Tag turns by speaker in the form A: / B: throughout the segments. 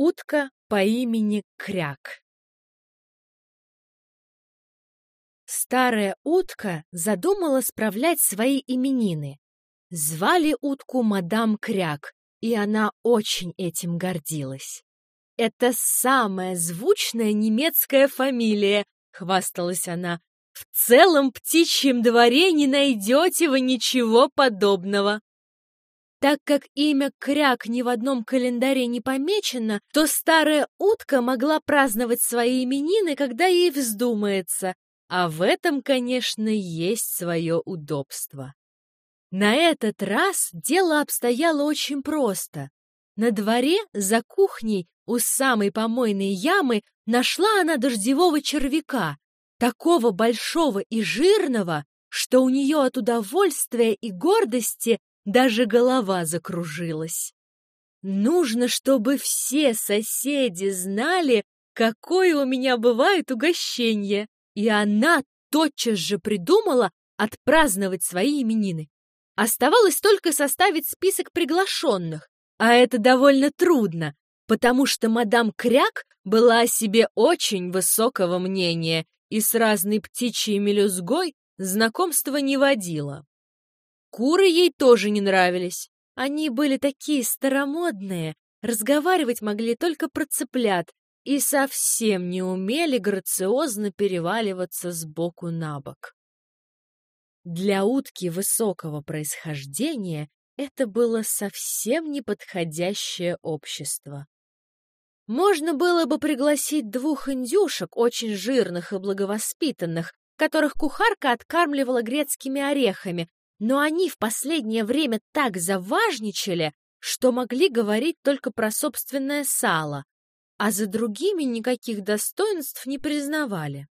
A: Утка по имени Кряк Старая утка задумала справлять свои именины. Звали утку мадам Кряк, и она очень этим гордилась. «Это самая звучная немецкая фамилия», — хвасталась она. «В целом птичьем дворе не найдете вы ничего подобного». Так как имя Кряк ни в одном календаре не помечено, то старая утка могла праздновать свои именины, когда ей вздумается, а в этом, конечно, есть свое удобство. На этот раз дело обстояло очень просто. На дворе, за кухней, у самой помойной ямы, нашла она дождевого червяка, такого большого и жирного, что у нее от удовольствия и гордости даже голова закружилась. Нужно, чтобы все соседи знали, какое у меня бывает угощение, и она тотчас же придумала отпраздновать свои именины. Оставалось только составить список приглашенных, а это довольно трудно, потому что мадам Кряк была о себе очень высокого мнения и с разной птичьей мелюзгой знакомства не водила. Куры ей тоже не нравились. Они были такие старомодные, разговаривать могли только про цыплят и совсем не умели грациозно переваливаться с боку на бок. Для утки высокого происхождения это было совсем неподходящее общество. Можно было бы пригласить двух индюшек, очень жирных и благовоспитанных, которых кухарка откармливала грецкими орехами, но они в последнее время так заважничали, что могли говорить только про собственное сало, а за другими никаких достоинств не признавали.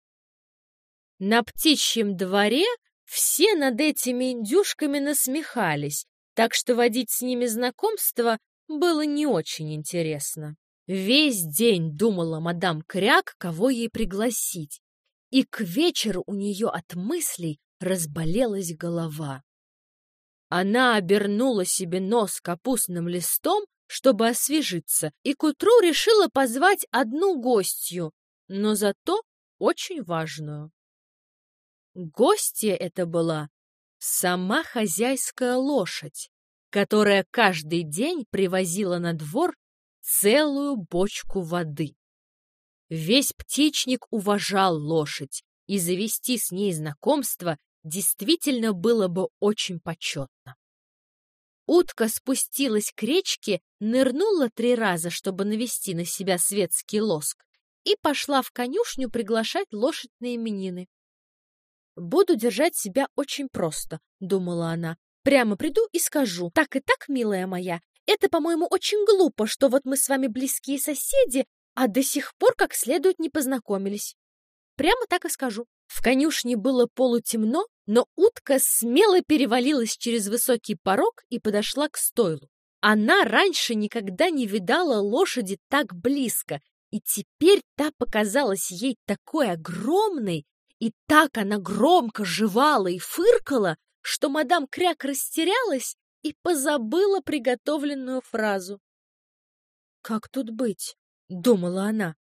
A: На птичьем дворе все над этими индюшками насмехались, так что водить с ними знакомство было не очень интересно. Весь день думала мадам Кряк, кого ей пригласить, и к вечеру у нее от мыслей разболелась голова. Она обернула себе нос капустным листом, чтобы освежиться, и к утру решила позвать одну гостью, но зато очень важную. Гостья это была сама хозяйская лошадь, которая каждый день привозила на двор целую бочку воды. Весь птичник уважал лошадь, и завести с ней знакомство действительно было бы очень почетно. Утка спустилась к речке, нырнула три раза, чтобы навести на себя светский лоск, и пошла в конюшню приглашать лошадь на именины. «Буду держать себя очень просто», — думала она. «Прямо приду и скажу, так и так, милая моя, это, по-моему, очень глупо, что вот мы с вами близкие соседи, а до сих пор как следует не познакомились. Прямо так и скажу. В конюшне было полутемно, но утка смело перевалилась через высокий порог и подошла к стойлу. Она раньше никогда не видала лошади так близко, и теперь та показалась ей такой огромной, и так она громко жевала и фыркала, что мадам Кряк растерялась и позабыла приготовленную фразу. «Как тут быть?» — думала она.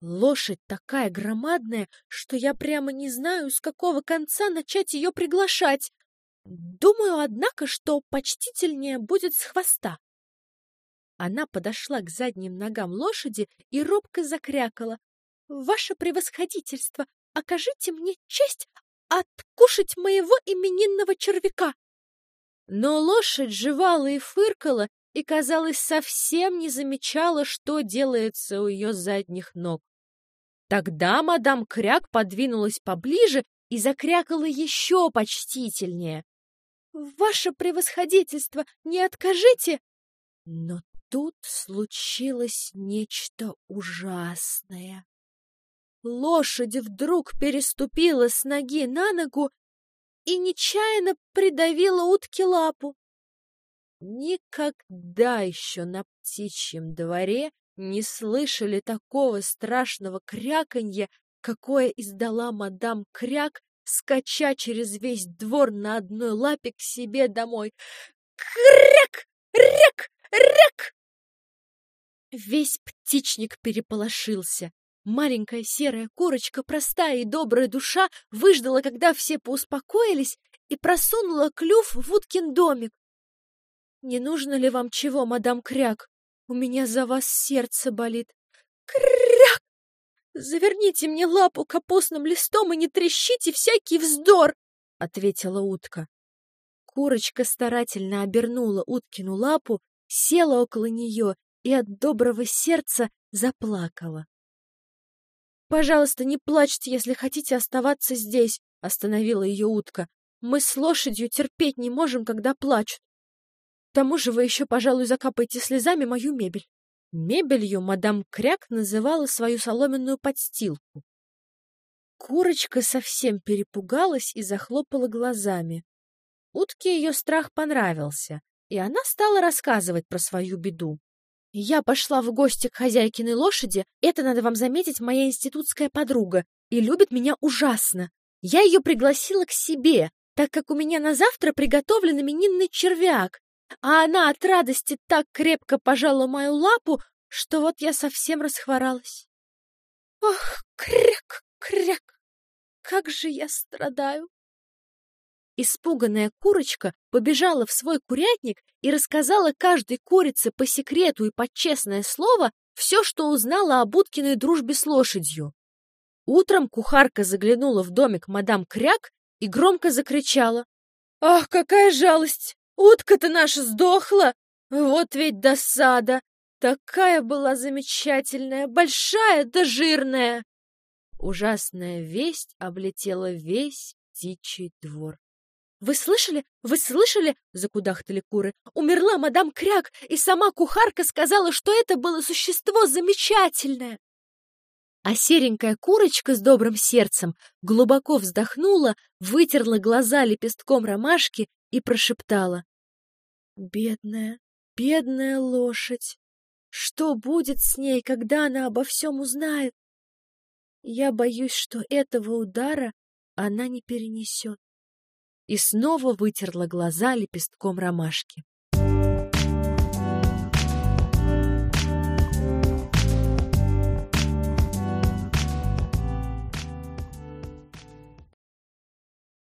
A: Лошадь такая громадная, что я прямо не знаю, с какого конца начать ее приглашать. Думаю, однако, что почтительнее будет с хвоста. Она подошла к задним ногам лошади и робко закрякала. — Ваше превосходительство, окажите мне честь откушать моего именинного червяка. Но лошадь жевала и фыркала, и, казалось, совсем не замечала, что делается у ее задних ног. Тогда мадам Кряк подвинулась поближе и закрякала еще почтительнее. «Ваше превосходительство, не откажите!» Но тут случилось нечто ужасное. Лошадь вдруг переступила с ноги на ногу и нечаянно придавила утке лапу. Никогда еще на птичьем дворе не слышали такого страшного кряканья, какое издала мадам Кряк, скача через весь двор на одной лапе к себе домой. «Кряк! Ряк! Ряк!» Весь птичник переполошился. Маленькая серая курочка, простая и добрая душа, выждала, когда все поуспокоились, и просунула клюв в уткин домик. «Не нужно ли вам чего, мадам Кряк? У меня за вас сердце болит». «Кряк! Заверните мне лапу капустным листом и не трещите всякий вздор!» — ответила утка. Курочка старательно обернула уткину лапу, села около нее и от доброго сердца заплакала. «Пожалуйста, не плачьте, если хотите оставаться здесь», — остановила ее утка. «Мы с лошадью терпеть не можем, когда плачут. Тому же вы еще, пожалуй, закапаете слезами мою мебель». Мебелью мадам Кряк называла свою соломенную подстилку. Курочка совсем перепугалась и захлопала глазами. Утке ее страх понравился, и она стала рассказывать про свою беду. Я пошла в гости к хозяйкиной лошади. Это, надо вам заметить, моя институтская подруга. И любит меня ужасно. Я ее пригласила к себе, так как у меня на завтра приготовлен именинный червяк. А она от радости так крепко пожала мою лапу, что вот я совсем расхворалась. Ох, кряк, кряк, как же я страдаю! Испуганная курочка побежала в свой курятник и рассказала каждой курице по секрету и под честное слово все, что узнала об уткиной дружбе с лошадью. Утром кухарка заглянула в домик мадам Кряк и громко закричала. «Ах, какая жалость! Утка-то наша сдохла! Вот ведь досада! Такая была замечательная, большая да жирная!» Ужасная весть облетела весь птичий двор. «Вы слышали? Вы слышали?» — закудахтали куры. «Умерла мадам Кряк, и сама кухарка сказала, что это было существо замечательное!» А серенькая курочка с добрым сердцем глубоко вздохнула, вытерла глаза лепестком ромашки и прошептала. «Бедная, бедная лошадь! Что будет с ней, когда она обо всем узнает? Я боюсь, что этого удара она не перенесет и снова вытерла глаза лепестком ромашки.